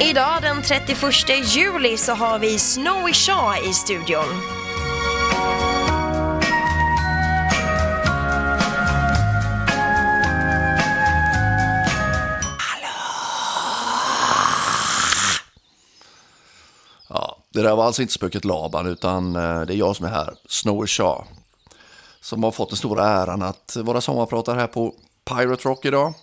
Idag den 31 juli så har vi Snowy Shaw i studion. Det där var alltså inte spöket Laban utan eh, det är jag som är här, Snowy Shaw. Som har fått den stora äran att vara sommarpratare här på Pirate Rock idag.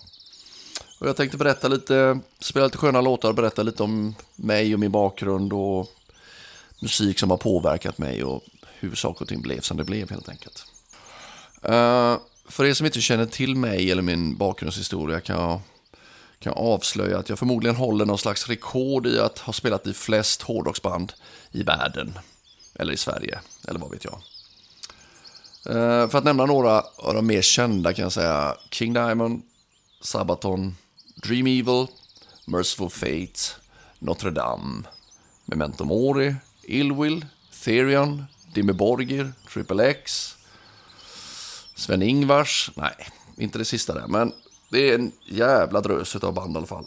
Och jag tänkte berätta lite, spela lite sköna låtar och berätta lite om mig och min bakgrund och musik som har påverkat mig och hur saker och ting blev som det blev helt enkelt. Uh, för er som inte känner till mig eller min bakgrundshistoria kan jag, kan jag avslöja att jag förmodligen håller någon slags rekord i att ha spelat i flest hårdrocksband i världen. Eller i Sverige, eller vad vet jag. Uh, för att nämna några av de mer kända kan jag säga King Diamond, Sabaton, Dream Evil, Merciful Fate, Notre Dame, Memento Mori, Illwill, Therion, Dimmy Borgir, Triple X, Sven-Ingvars, nej, inte det sista där, men det är en jävla drös av band i alla fall.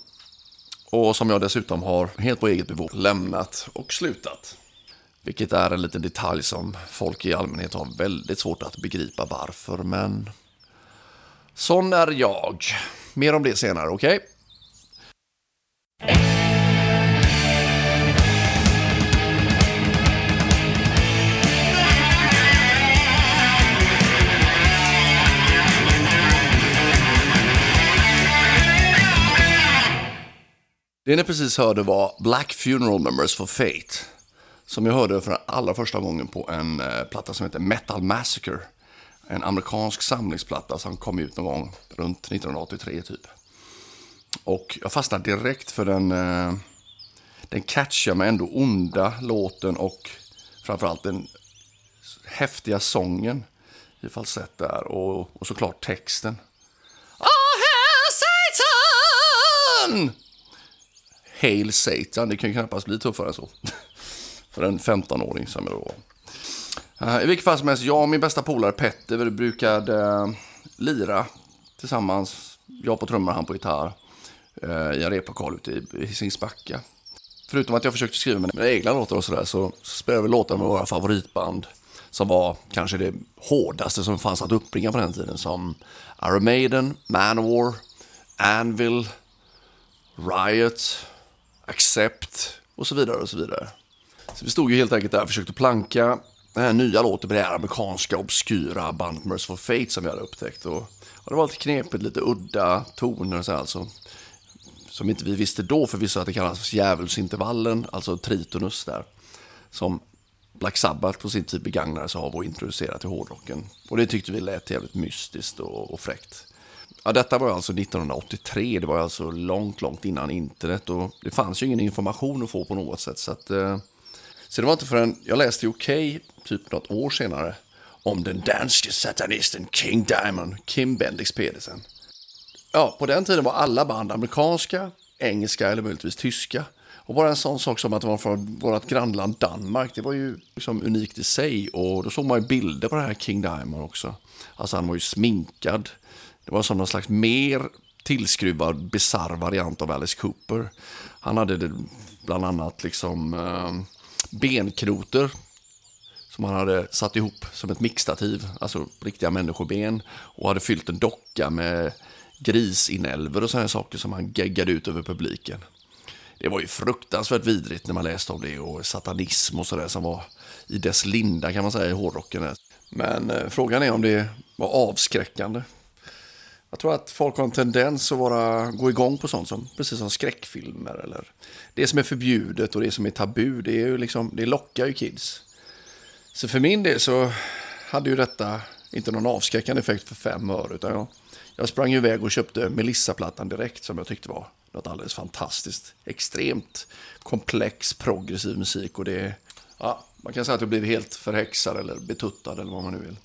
Och som jag dessutom har helt på eget bevåg lämnat och slutat. Vilket är en liten detalj som folk i allmänhet har väldigt svårt att begripa varför, men sån är jag. Mer om det senare, okej? Okay? Det ni precis hörde var Black Funeral Members for Fate. Som jag hörde för allra första gången på en eh, platta som heter Metal Massacre. En amerikansk samlingsplatta som kom ut någon gång runt 1983 typ. Och jag fastnade direkt för den, eh, den catchiga men ändå onda låten och framförallt den häftiga sången i falsett där och, och såklart texten. Ah, oh, hell Satan! Hail Satan, det kan ju knappast bli tuffare än så. för en 15-åring som jag då var. Eh, I vilket fall som helst, jag och min bästa polare Petter vi brukade eh, lira tillsammans. Jag på trummor, han på gitarr. Eh, I en replokal ute i Hisingsbacka. Förutom att jag försökte skriva mina egna låtar och sådär så spelade vi låtar med våra favoritband. Som var kanske det hårdaste som fanns att uppbringa på den tiden. Som Iron Maiden, Manowar, Anvil, Riot, Accept och så vidare och så vidare. Så vi stod ju helt enkelt där och försökte planka den här nya låten med det här amerikanska obskyra bandet Merciful Fate som vi hade upptäckt. Och, och det var lite knepigt, lite udda toner och så alltså. Som inte vi visste då förvisso att det kallas djävulsintervallen, alltså tritonus där. Som Black Sabbath på sin tid begagnade sig av och introducerade till hårdrocken. Och det tyckte vi lät jävligt mystiskt och, och fräckt. Ja, detta var alltså 1983, det var alltså långt, långt innan internet och det fanns ju ingen information att få på något sätt. Så, att, eh, så det var inte förrän jag läste i okay, typ något år senare, om den danske satanisten King Diamond, Kim Bendix Pedersen. Ja, på den tiden var alla band amerikanska, engelska eller möjligtvis tyska. Och bara en sån sak som att det var från vårt grannland Danmark, det var ju liksom unikt i sig. Och då såg man ju bilder på det här King Diamond också. Alltså han var ju sminkad. Det var som någon slags mer tillskruvad, bisarr variant av Alice Cooper. Han hade bland annat liksom eh, benkrotor som han hade satt ihop som ett mixtativ, alltså riktiga människoben. Och hade fyllt en docka med grisinälvor och sådana saker som han geggade ut över publiken. Det var ju fruktansvärt vidrigt när man läste om det och satanism och sådär som var i dess linda kan man säga i hårdrocken. Men eh, frågan är om det var avskräckande. Jag tror att folk har en tendens att vara, gå igång på sånt som, precis som skräckfilmer eller det som är förbjudet och det som är tabu. Det, är ju liksom, det lockar ju kids. Så för min del så hade ju detta inte någon avskräckande effekt för fem öre. Utan jag, jag sprang iväg och köpte Melissa-plattan direkt som jag tyckte var något alldeles fantastiskt. Extremt komplex progressiv musik och det ja, man kan säga att jag blev helt förhäxad eller betuttad eller vad man nu vill.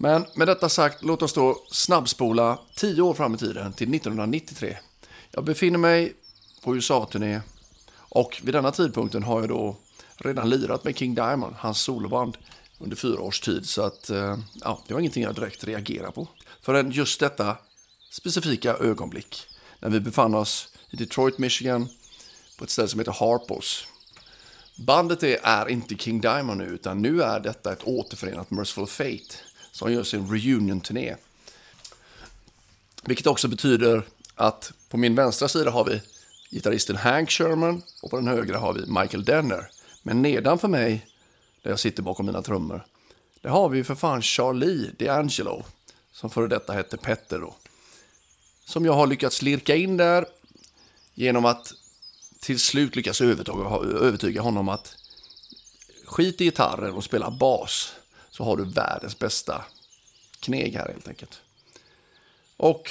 Men med detta sagt, låt oss då snabbspola tio år fram i tiden till 1993. Jag befinner mig på USA-turné och vid denna tidpunkten har jag då redan lirat med King Diamond, hans soloband, under fyra års tid. Så att, eh, ja, det var ingenting jag direkt reagerade på. Förrän just detta specifika ögonblick. När vi befann oss i Detroit, Michigan på ett ställe som heter Harpos. Bandet är, är inte King Diamond nu, utan nu är detta ett återförenat Merciful Fate som gör sin reunion-turné. Vilket också betyder att på min vänstra sida har vi gitarristen Hank Sherman och på den högra har vi Michael Denner. Men nedanför mig, där jag sitter bakom mina trummor, där har vi för fan Charlie D'Angelo, som före detta hette Petter då. Som jag har lyckats lirka in där genom att till slut lyckas övertyga honom att skit i gitarren och spela bas så har du världens bästa kneg här helt enkelt. Och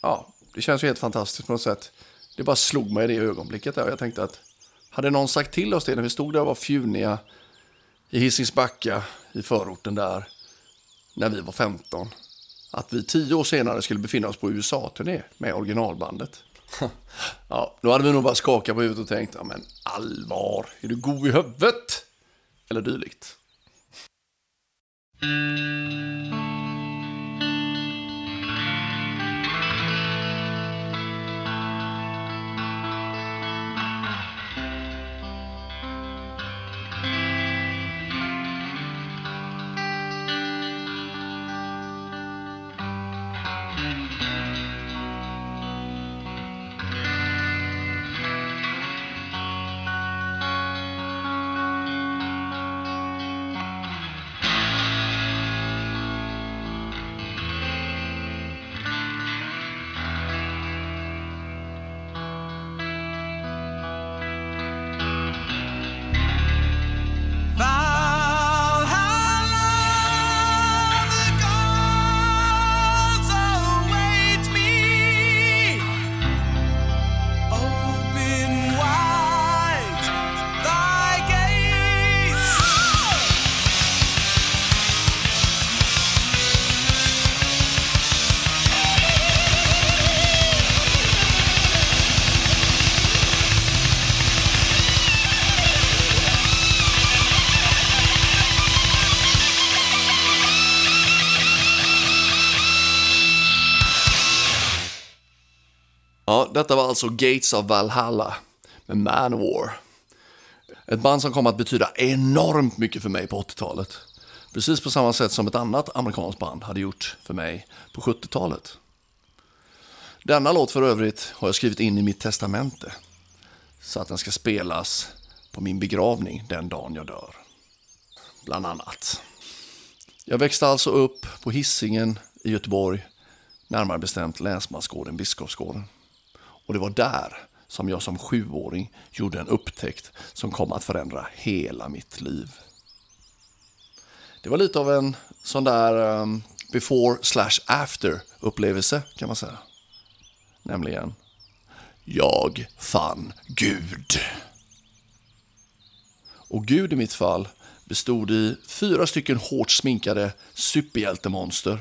ja, det känns ju helt fantastiskt på något sätt. Det bara slog mig i det ögonblicket där och jag tänkte att hade någon sagt till oss det när vi stod där och var fjuniga i Hisings Backa i förorten där när vi var 15 att vi tio år senare skulle befinna oss på USA-turné med originalbandet. ja, då hade vi nog bara skakat på huvudet och tänkt, ja men allvar, är du god i huvudet? Eller dylikt. Música Ja, detta var alltså Gates of Valhalla med Manowar. Ett band som kom att betyda enormt mycket för mig på 80-talet. Precis på samma sätt som ett annat amerikanskt band hade gjort för mig på 70-talet. Denna låt för övrigt har jag skrivit in i mitt testamente. Så att den ska spelas på min begravning den dagen jag dör. Bland annat. Jag växte alltså upp på hissingen i Göteborg, närmare bestämt Länsmansgården, Biskopsgården. Och det var där som jag som sjuåring gjorde en upptäckt som kom att förändra hela mitt liv. Det var lite av en sån där um, before slash after upplevelse kan man säga. Nämligen, jag fann Gud. Och Gud i mitt fall bestod i fyra stycken hårt sminkade superhjältemonster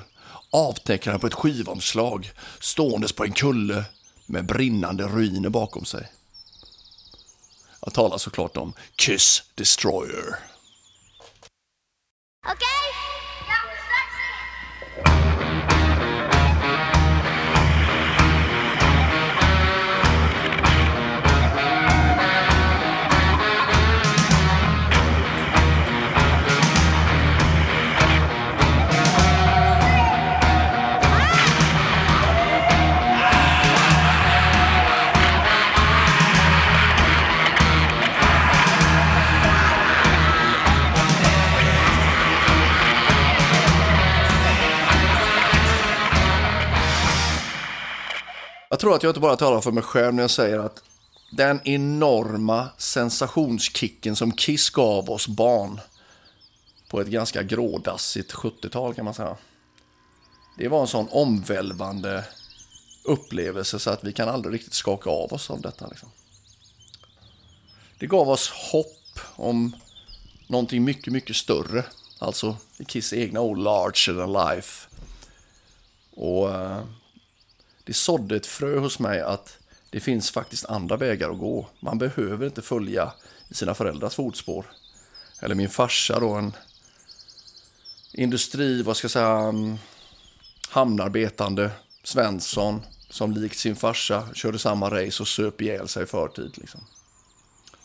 avtecknade på ett skivomslag ståendes på en kulle med brinnande ruiner bakom sig. Jag talar såklart om Kiss Destroyer. Okay? Jag tror att jag inte bara talar för mig själv när jag säger att den enorma sensationskicken som Kiss gav oss barn på ett ganska grådassigt 70-tal kan man säga. Det var en sån omvälvande upplevelse så att vi kan aldrig riktigt skaka av oss av detta. Liksom. Det gav oss hopp om någonting mycket, mycket större. Alltså i Kiss egna ord, larger than life. Och eh, det sådde ett frö hos mig att det finns faktiskt andra vägar att gå. Man behöver inte följa i sina föräldrars fotspår. Eller min farsa då, en industri, vad ska jag säga, mm, hamnarbetande Svensson som likt sin farsa körde samma race och söp ihjäl sig i förtid. Liksom.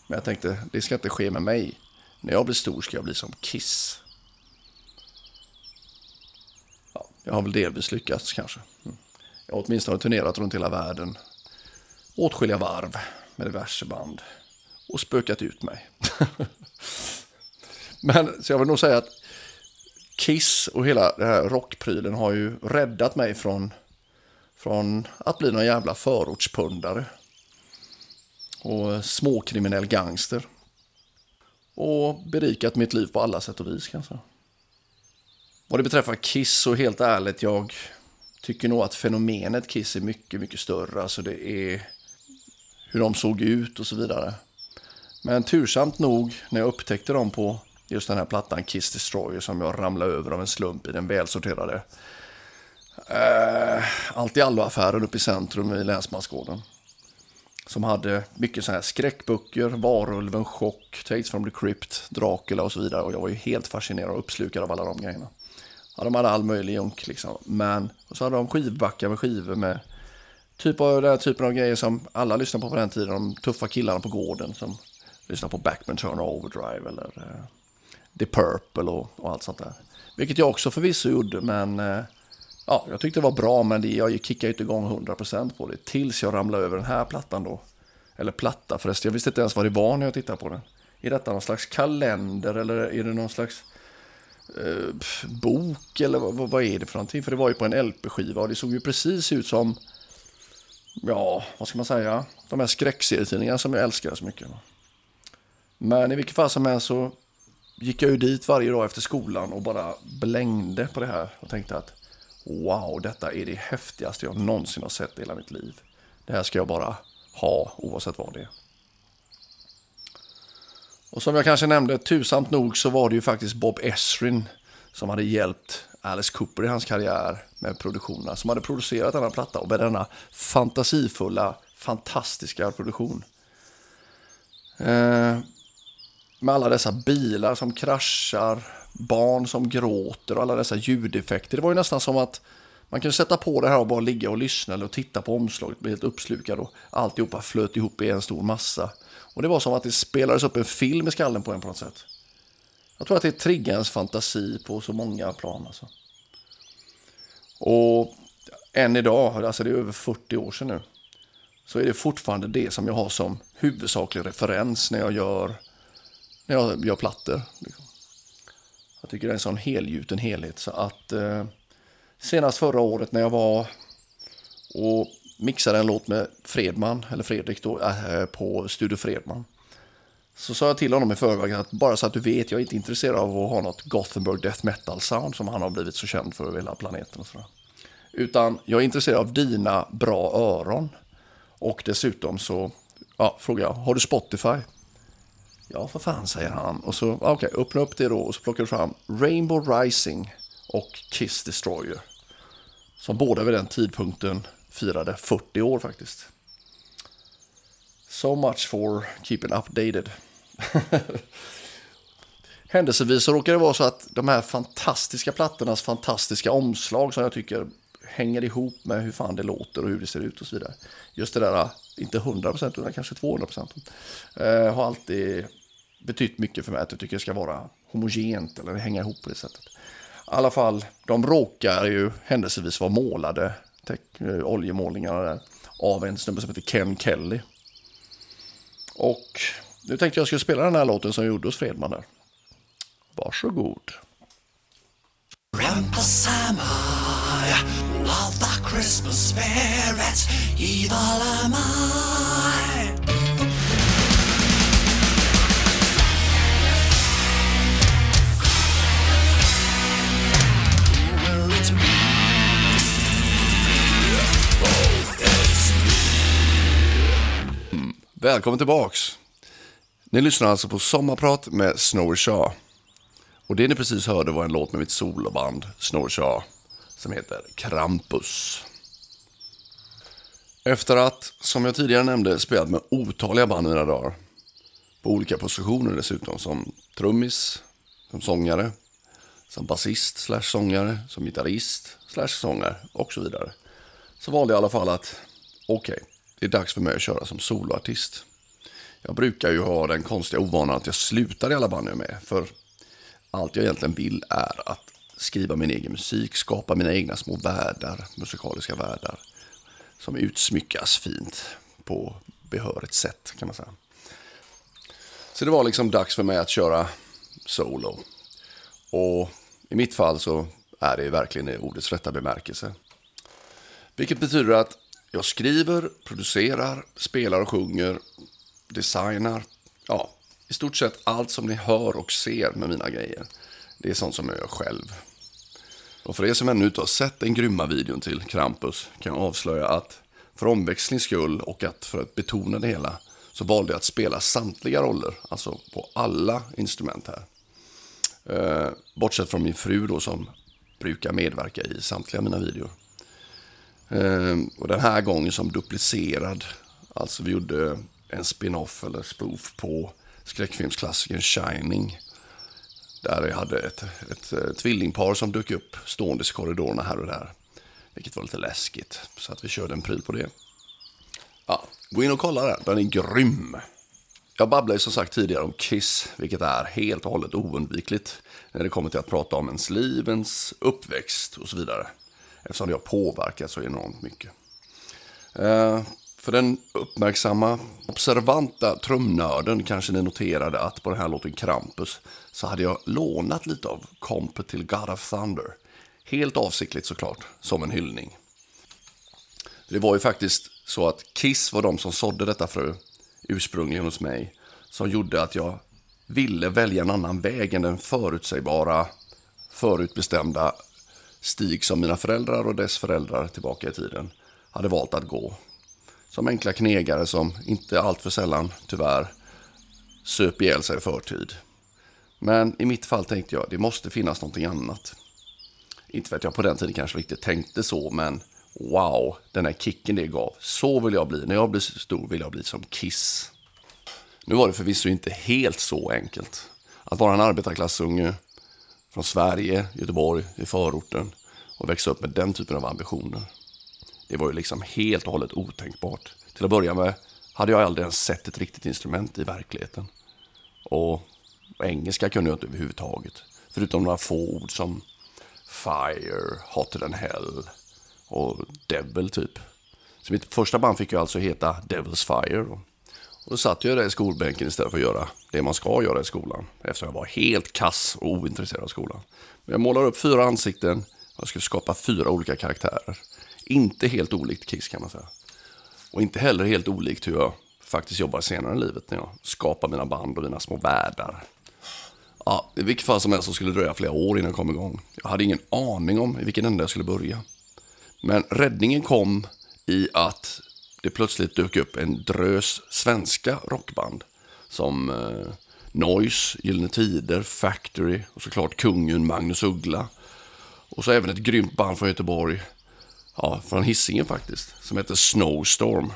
Men jag tänkte, det ska inte ske med mig. När jag blir stor ska jag bli som Kiss. Ja, jag har väl delvis lyckats kanske. Mm. Jag har åtminstone turnerat runt hela världen. Åtskilliga varv med diverse band. Och spökat ut mig. Men så jag vill nog säga att Kiss och hela den här rockprylen har ju räddat mig från, från att bli någon jävla förortspundare. Och småkriminell gangster. Och berikat mitt liv på alla sätt och vis kanske. Vad det beträffar Kiss så helt ärligt, jag tycker nog att fenomenet Kiss är mycket, mycket större. Alltså det är hur de såg ut och så vidare. Men tursamt nog när jag upptäckte dem på just den här plattan Kiss Destroyer som jag ramlade över av en slump i den välsorterade eh, allt i allo-affären uppe i centrum i Länsmansgården. Som hade mycket sådana här skräckböcker, Varulven, Chock, Tales from the Crypt, Dracula och så vidare. Och jag var ju helt fascinerad och uppslukad av alla de grejerna. Ja, de hade all möjlig junk liksom. Men och så hade de skivbackar med skivor med typ av den här typen av grejer som alla lyssnade på på den tiden. De tuffa killarna på gården som lyssnade på Backman Turner Overdrive eller eh, The Purple och, och, allt sånt där. Vilket jag också förvisso gjorde, men eh, ja, jag tyckte det var bra, men det, jag kickade inte igång 100% på det. Tills jag ramlade över den här plattan då. Eller platta förresten, jag visste inte ens vad det var när jag tittade på den. Är detta någon slags kalender eller är det någon slags eh, bok eller vad, vad, är det för någonting? För det var ju på en LP-skiva och det såg ju precis ut som, ja, vad ska man säga, de här skräckserietidningarna som jag älskar så mycket. Men i vilket fall som helst så gick jag ju dit varje dag efter skolan och bara blängde på det här och tänkte att wow, detta är det häftigaste jag någonsin har sett i hela mitt liv. Det här ska jag bara ha oavsett vad det är. Och som jag kanske nämnde, tusamt nog så var det ju faktiskt Bob Esrin som hade hjälpt Alice Cooper i hans karriär med produktionerna. Som hade producerat denna platta och med denna fantasifulla, fantastiska produktion. Eh, med alla dessa bilar som kraschar, barn som gråter och alla dessa ljudeffekter. Det var ju nästan som att man kunde sätta på det här och bara ligga och lyssna eller titta på omslaget, bli helt uppslukad och alltihopa flöt ihop i en stor massa. Och det var som att det spelades upp en film i skallen på en på något sätt. Jag tror att det triggar ens fantasi på så många plan. Alltså. Och än idag, alltså det är över 40 år sedan nu, så är det fortfarande det som jag har som huvudsaklig referens när jag gör när jag gör plattor. Liksom. Jag tycker det är en sån helgjuten helhet. Så att eh, senast förra året när jag var och mixade en låt med Fredman, eller Fredrik då, äh, på Studio Fredman. Så sa jag till honom i förväg att bara så att du vet, jag är inte intresserad av att ha något Gothenburg Death Metal sound som han har blivit så känd för över hela planeten. Och sådär. Utan jag är intresserad av dina bra öron. Och dessutom så ja, frågar jag, har du Spotify? Ja, för fan, säger han. Och så, okej, okay, öppna upp det då och så plockar du fram Rainbow Rising och Kiss Destroyer. Som båda vid den tidpunkten firade 40 år faktiskt. So much for keeping updated. Händelsevis så råkar det vara så att de här fantastiska plattornas fantastiska omslag som jag tycker hänger ihop med hur fan det låter och hur det ser ut och så vidare. Just det där, inte 100% utan kanske 200%. Eh, har alltid betytt mycket för mig att jag tycker det ska vara homogent eller hänga ihop på det sättet. I alla fall, de råkar ju händelsevis vara målade, Eh, oljemålningarna där, av en snubbe som heter Ken Kelly. Och nu tänkte jag skulle spela den här låten som gjorde hos Fredman där. Varsågod. Grandpa Samaj, of the Christmas spirit, evil am I. Välkommen tillbaks. Ni lyssnar alltså på Sommarprat med Snowy Shaw. Och det ni precis hörde var en låt med mitt soloband Snowy Shaw som heter Krampus. Efter att, som jag tidigare nämnde, spelat med otaliga band i mina dagar. På olika positioner dessutom, som trummis, som sångare, som basist slash sångare, som gitarrist slash sångare och så vidare. Så valde jag i alla fall att, okej, okay, det är dags för mig att köra som soloartist. Jag brukar ju ha den konstiga ovanan att jag slutar i alla band jag är med. För allt jag egentligen vill är att skriva min egen musik, skapa mina egna små världar, musikaliska världar. Som utsmyckas fint på behörigt sätt kan man säga. Så det var liksom dags för mig att köra solo. Och i mitt fall så är det verkligen i ordets rätta bemärkelse. Vilket betyder att jag skriver, producerar, spelar och sjunger, designar. Ja, i stort sett allt som ni hör och ser med mina grejer. Det är sånt som jag gör själv. Och för er som ännu inte har sett den grymma videon till Krampus kan jag avslöja att för omväxlings skull och att för att betona det hela så valde jag att spela samtliga roller, alltså på alla instrument här. Eh, bortsett från min fru då som brukar medverka i samtliga mina videor. Eh, och den här gången som duplicerad, alltså vi gjorde en spin-off eller spoof på skräckfilmsklassikern Shining. Där jag hade ett, ett, ett tvillingpar som dök upp stående i korridorerna här och där. Vilket var lite läskigt, så att vi körde en pryl på det. Ja, gå in och kolla den, den är grym. Jag babblade som sagt tidigare om Kiss, vilket är helt och hållet oundvikligt när det kommer till att prata om ens liv, ens uppväxt och så vidare. Eftersom det har påverkat så enormt mycket. Eh, för den uppmärksamma, observanta trumnörden kanske ni noterade att på den här låten Krampus så hade jag lånat lite av kompet till God of Thunder. Helt avsiktligt såklart, som en hyllning. Det var ju faktiskt så att Kiss var de som sådde detta frö ursprungligen hos mig. Som gjorde att jag ville välja en annan väg än den förutsägbara, förutbestämda stig som mina föräldrar och dess föräldrar tillbaka i tiden hade valt att gå. Som enkla knegare som inte alltför sällan, tyvärr, söp ihjäl sig i förtid. Men i mitt fall tänkte jag, det måste finnas någonting annat. Inte för att jag på den tiden kanske riktigt tänkte så, men wow, den här kicken det gav. Så vill jag bli. När jag blir stor vill jag bli som Kiss. Nu var det förvisso inte helt så enkelt. Att vara en arbetarklassunge från Sverige, Göteborg, i förorten och växa upp med den typen av ambitioner. Det var ju liksom helt och hållet otänkbart. Till att börja med hade jag aldrig ens sett ett riktigt instrument i verkligheten. Och engelska kunde jag inte överhuvudtaget. Förutom några få ord som Fire, Hotter than Hell och Devil typ. Så mitt första band fick ju alltså heta Devil's Fire. Och då satt jag där i skolbänken istället för att göra det man ska göra i skolan. Eftersom jag var helt kass och ointresserad av skolan. Men jag målar upp fyra ansikten och jag skulle skapa fyra olika karaktärer. Inte helt olikt Kiss kan man säga. Och inte heller helt olikt hur jag faktiskt jobbar senare i livet när jag skapar mina band och mina små världar. Ja, I vilket fall som helst så skulle det dröja flera år innan jag kom igång. Jag hade ingen aning om i vilken ände jag skulle börja. Men räddningen kom i att det plötsligt dök upp en drös svenska rockband. Som eh, Noise, Gyllene Tider, Factory och såklart kungen Magnus Uggla. Och så även ett grymt band från Göteborg, ja, från Hisingen faktiskt, som heter Snowstorm.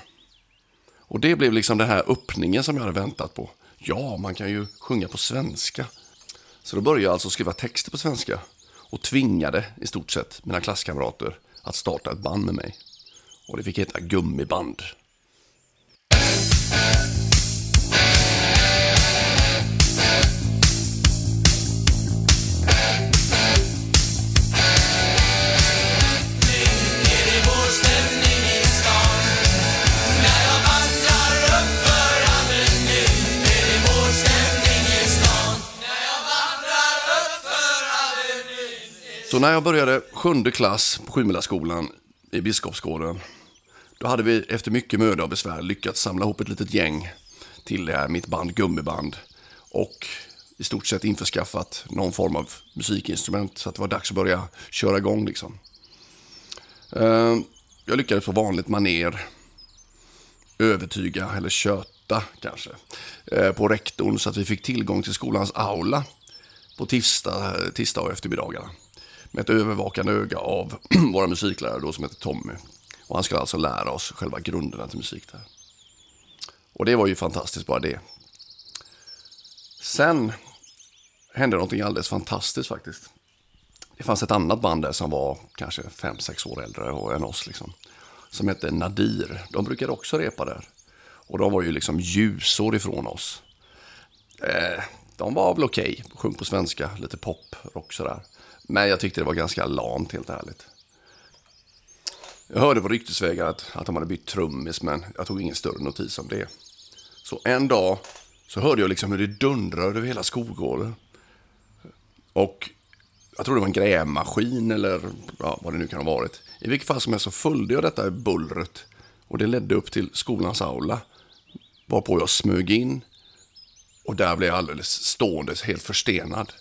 Och det blev liksom den här öppningen som jag hade väntat på. Ja, man kan ju sjunga på svenska. Så då började jag alltså skriva texter på svenska och tvingade i stort sett mina klasskamrater att starta ett band med mig. Och det fick heta Gummiband. Så när jag började sjunde klass på Sjumilaskolan i Biskopsgården. Då hade vi efter mycket möda och besvär lyckats samla ihop ett litet gäng till det här, mitt band Gummiband. Och i stort sett införskaffat någon form av musikinstrument. Så att det var dags att börja köra igång liksom. Eh, jag lyckades på vanligt maner övertyga, eller köta kanske, eh, på rektorn så att vi fick tillgång till skolans aula på tisdag, tisdag och eftermiddagarna med ett övervakande öga av våra musiklärare då som heter Tommy. Och han skulle alltså lära oss själva grunderna till musik där. Och det var ju fantastiskt bara det. Sen hände någonting alldeles fantastiskt faktiskt. Det fanns ett annat band där som var kanske 5-6 år äldre än oss. Liksom, som hette Nadir. De brukade också repa där. Och de var ju liksom ljusår ifrån oss. Eh, de var väl okej, okay. sjöng på svenska, lite pop, rock sådär. Men jag tyckte det var ganska lamt helt ärligt. Jag hörde på ryktesvägar att, att de hade bytt trummis, men jag tog ingen större notis om det. Så en dag så hörde jag liksom hur det dundrade över hela skolgården. Och jag tror det var en grävmaskin eller ja, vad det nu kan ha varit. I vilket fall som helst så följde jag detta bullret och det ledde upp till skolans aula. Varpå jag smög in och där blev jag alldeles stående, helt förstenad.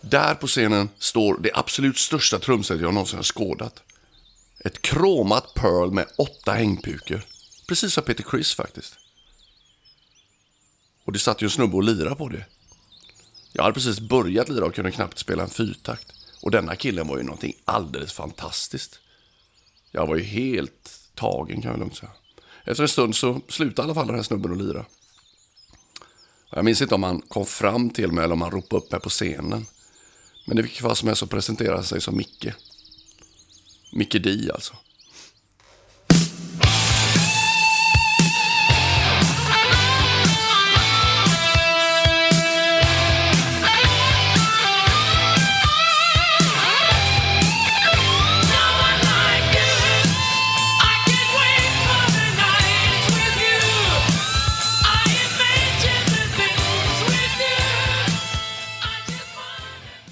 Där på scenen står det absolut största trumsetet jag någonsin har skådat. Ett kromat Pearl med åtta hängpukor. Precis som Peter Criss faktiskt. Och det satt ju en snubbe och lirade på det. Jag hade precis börjat lira och kunde knappt spela en fyrtakt. Och denna killen var ju någonting alldeles fantastiskt. Jag var ju helt tagen kan jag lugnt säga. Efter en stund så slutade i alla fall den här snubben att lira. Jag minns inte om han kom fram till mig eller om han ropade upp mig på scenen. Men i vilket fall som helst så presenterade han sig som Micke. Micke Di alltså.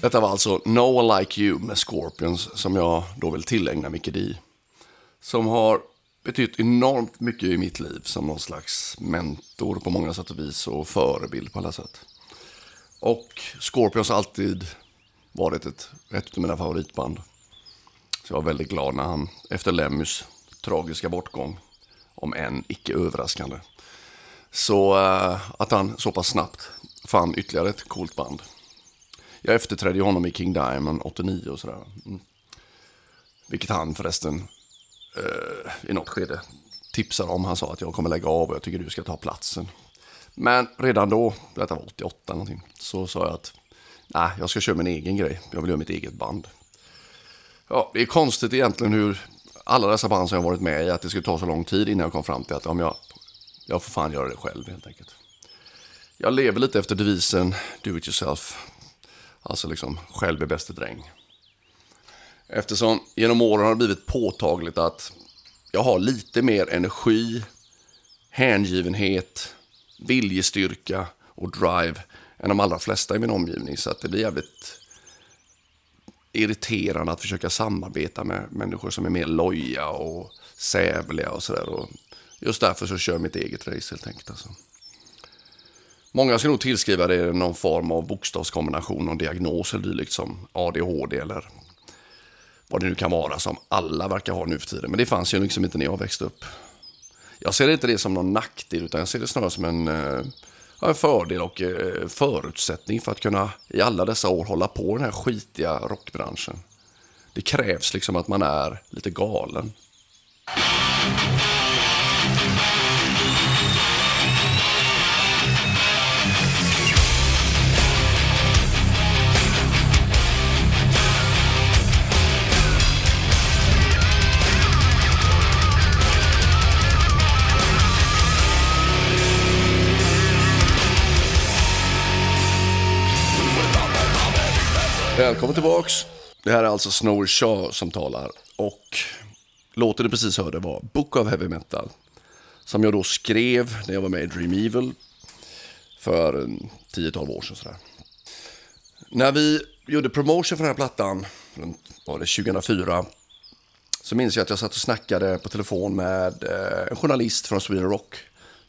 Detta var alltså No One Like You med Scorpions som jag då vill tillägna Micke Di. Som har betytt enormt mycket i mitt liv som någon slags mentor på många sätt och vis och förebild på alla sätt. Och Scorpions har alltid varit ett, ett av mina favoritband. Så jag var väldigt glad när han efter Lemmys tragiska bortgång, om än icke överraskande, så uh, att han så pass snabbt fann ytterligare ett coolt band. Jag efterträdde honom i King Diamond 89 och sådär. Mm. Vilket han förresten eh, i något skede tipsade om. Han sa att jag kommer lägga av och jag tycker du ska ta platsen. Men redan då, detta var 88 någonting, så sa jag att nej, jag ska köra min egen grej. Jag vill göra mitt eget band. Ja, det är konstigt egentligen hur alla dessa band som jag varit med i, att det skulle ta så lång tid innan jag kom fram till att om jag, jag får fan göra det själv helt enkelt. Jag lever lite efter devisen do it yourself. Alltså liksom, själv är bäste dräng. Eftersom genom åren har det blivit påtagligt att jag har lite mer energi, hängivenhet, viljestyrka och drive än de allra flesta i min omgivning. Så att det blir jävligt irriterande att försöka samarbeta med människor som är mer loja och sävliga och sådär. Just därför så kör jag mitt eget race helt enkelt. Alltså. Många ska nog tillskriva det någon form av bokstavskombination, någon diagnos eller dylikt som ADHD eller vad det nu kan vara som alla verkar ha nu för tiden. Men det fanns ju liksom inte när jag växte upp. Jag ser inte det som någon nackdel utan jag ser det snarare som en, eh, en fördel och eh, förutsättning för att kunna i alla dessa år hålla på den här skitiga rockbranschen. Det krävs liksom att man är lite galen. Välkommen tillbaks. Det här är alltså Snowy Shaw som talar. Och låten du precis hörde var Book of Heavy Metal. Som jag då skrev när jag var med i Dream Evil. För mm, 10-12 år sedan sådär. När vi gjorde promotion för den här plattan, var det 2004. Så minns jag att jag satt och snackade på telefon med eh, en journalist från Sweden Rock.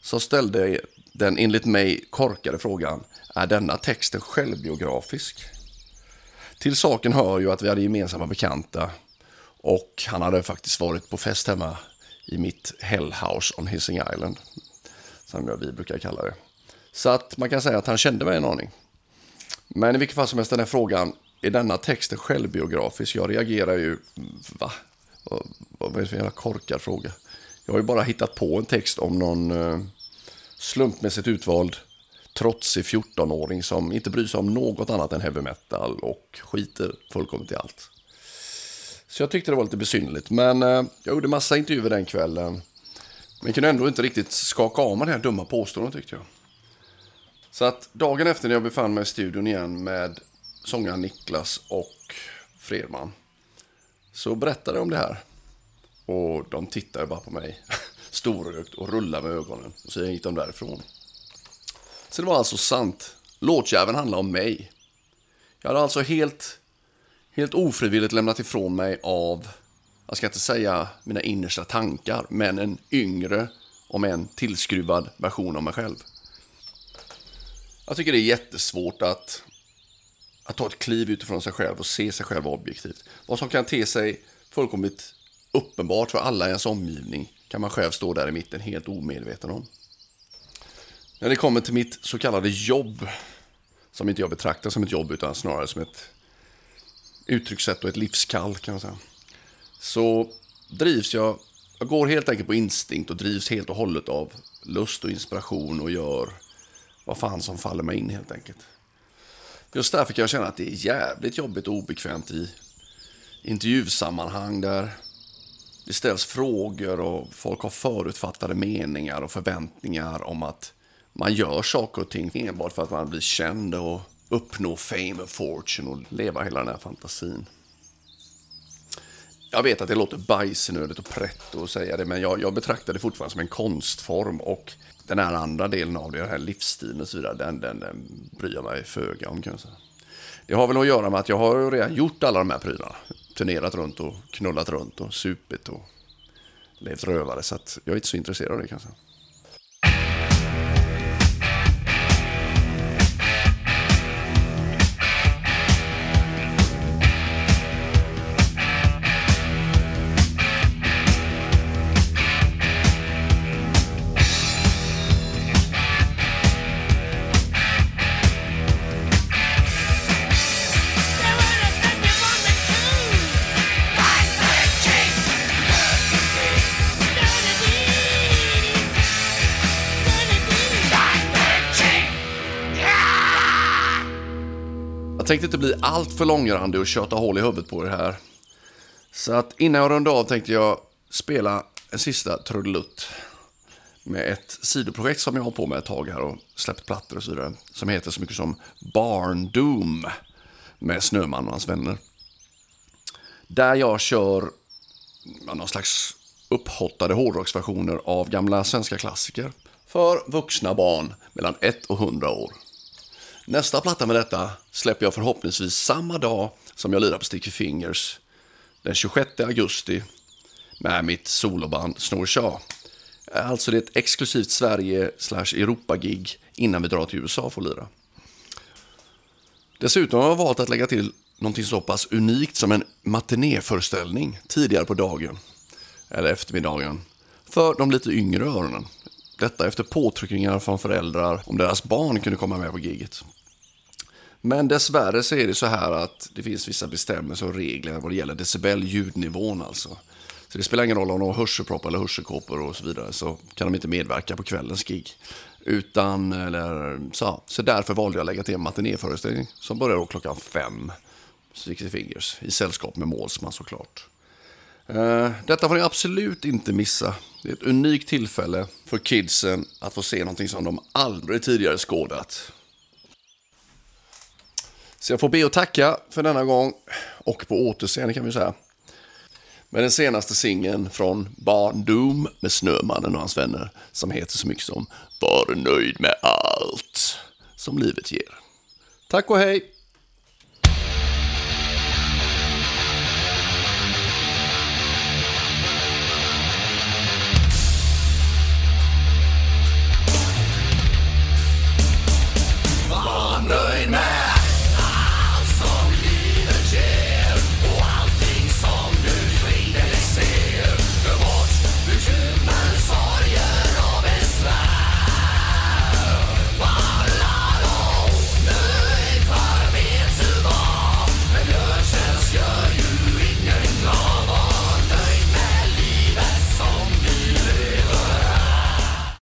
Som ställde den enligt mig korkade frågan. Är denna texten självbiografisk? Till saken hör ju att vi hade gemensamma bekanta. Och han hade faktiskt varit på fest hemma i mitt Hellhouse on Hising Island. Som vi brukar kalla det. Så att man kan säga att han kände mig en aning. Men i vilket fall som helst den här frågan, är denna texten självbiografisk? Jag reagerar ju, va? Vad är det för jävla korkad fråga? Jag har ju bara hittat på en text om någon eh, slumpmässigt utvald trotsig 14-åring som inte bryr sig om något annat än heavy metal och skiter fullkomligt i allt. Så jag tyckte det var lite besynnerligt. Men eh, jag gjorde massa intervjuer den kvällen Men kunde ändå inte riktigt skaka av mig det här dumma påståendet tyckte jag. Så att dagen efter när jag befann mig i studion igen med sångaren Niklas och Fredman så berättade de om det här. Och de tittade bara på mig storögt och rullade med ögonen. Och så gick de därifrån. Så det var alltså sant. Låtjäveln handlade om mig. Jag hade alltså helt, helt ofrivilligt lämnat ifrån mig av, jag ska inte säga mina innersta tankar, men en yngre, om en tillskruvad version av mig själv. Jag tycker det är jättesvårt att, att ta ett kliv utifrån sig själv och se sig själv objektivt. Vad som kan te sig fullkomligt uppenbart för alla i ens omgivning kan man själv stå där i mitten helt omedveten om. När det kommer till mitt så kallade jobb, som inte jag betraktar som ett jobb utan snarare som ett uttryckssätt och ett livskall kan man säga. Så drivs jag, jag går helt enkelt på instinkt och drivs helt och hållet av lust och inspiration och gör vad fan som faller mig in helt enkelt. Just därför kan jag känna att det är jävligt jobbigt och obekvämt i intervjusammanhang där det ställs frågor och folk har förutfattade meningar och förväntningar om att man gör saker och ting enbart för att man blir känd och uppnår fame och fortune och leva hela den här fantasin. Jag vet att det låter bajsnödigt och pretto att säga det, men jag, jag betraktar det fortfarande som en konstform och den här andra delen av det, den här livsstilen och så vidare, den, den, den bryr jag mig föga om kan jag säga. Det har väl att göra med att jag har redan gjort alla de här prylarna. Turnerat runt och knullat runt och supit och levt rövare. Så att jag är inte så intresserad av det kanske. Tänkte inte bli allt för långrandig och köta hål i huvudet på er här. Så att innan jag rundar av tänkte jag spela en sista trudelutt med ett sidoprojekt som jag har på med ett tag här och släppt plattor och så vidare. Som heter så mycket som Barn Doom med Snöman och hans vänner. Där jag kör någon slags upphottade hårdrocksversioner av gamla svenska klassiker för vuxna barn mellan 1 och 100 år. Nästa platta med detta släpper jag förhoppningsvis samma dag som jag lirar på Sticky Fingers. Den 26 augusti med mitt soloband Snore Shaw. Alltså det är ett exklusivt Sverige slash Europa-gig innan vi drar till USA för att lira. Dessutom har jag valt att lägga till någonting så pass unikt som en matinéföreställning tidigare på dagen, eller eftermiddagen, för de lite yngre öronen. Detta efter påtryckningar från föräldrar om deras barn kunde komma med på giget. Men dessvärre så är det så här att det finns vissa bestämmelser och regler vad det gäller decibel, ljudnivån alltså. Så det spelar ingen roll om de har hörselproppar eller hörselkåpor och så vidare så kan de inte medverka på kvällens gig. Utan, eller så, så därför valde jag att lägga till en matinéföreställning som börjar då klockan fem. Sixty Fingers, i sällskap med Målsman såklart. Uh, detta får ni absolut inte missa. Det är ett unikt tillfälle för kidsen att få se någonting som de aldrig tidigare skådat. Så jag får be och tacka för denna gång och på återseende kan vi säga. Med den senaste singeln från barndom med Snömannen och hans vänner som heter så mycket som Var nöjd med allt som livet ger. Tack och hej!